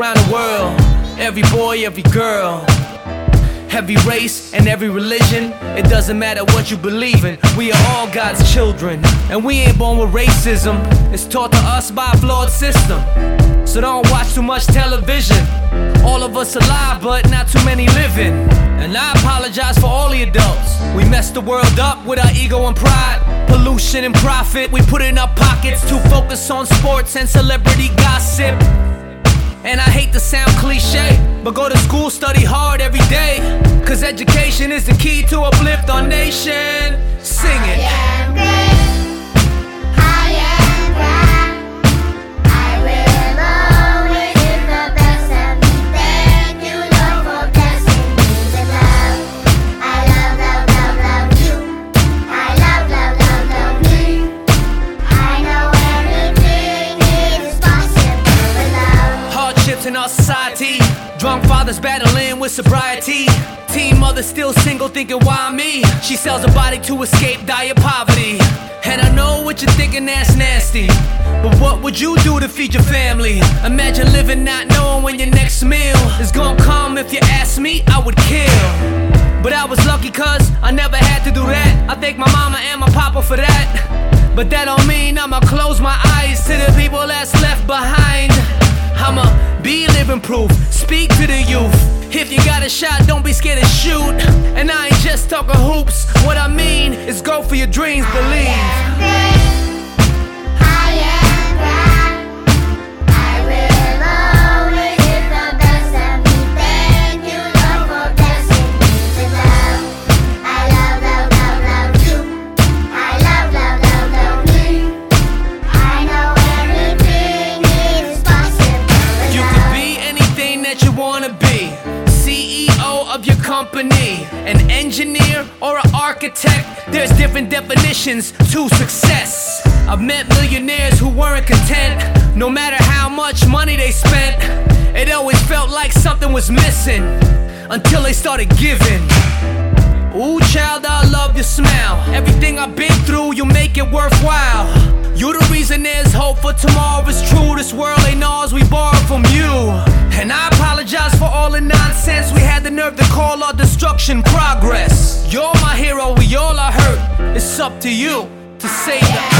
around the world. Every boy, every girl. Every race and every religion, it doesn't matter what you believe in. We are all God's children, and we ain't born with racism. It's taught to us by a flawed system. So don't watch too much television. All of us alive, but not too many living. And I apologize for all the adults. We messed the world up with our ego and pride. Pollution and profit, we put in our pockets to focus on sports and celebrity gossip. And I hate to sound cliche, but go to school, study hard every day. Cause education is the key to uplift our nation. Sing it. Fathers battling with sobriety. Teen mother still single, thinking why me? She sells her body to escape dire poverty. And I know what you're thinking, that's nasty. But what would you do to feed your family? Imagine living not knowing when your next meal is gonna come. If you ask me, I would kill. But I was lucky cause I never had to do that. I thank my mama and my papa for that. But that don't mean I'ma close my eyes to the people that's left behind. I'ma be proof, speak to the youth. If you got a shot, don't be scared to shoot. And I ain't just talking hoops, what I mean is go for your dreams, believe. Company, an engineer or an architect. There's different definitions to success. I've met millionaires who weren't content, no matter how much money they spent. It always felt like something was missing until they started giving. Ooh, child, I love your smile. Everything I've been through, you make it worthwhile. You're the reason there's hope for tomorrow the nerve to call our destruction progress. You're my hero, we all are hurt. It's up to you to save the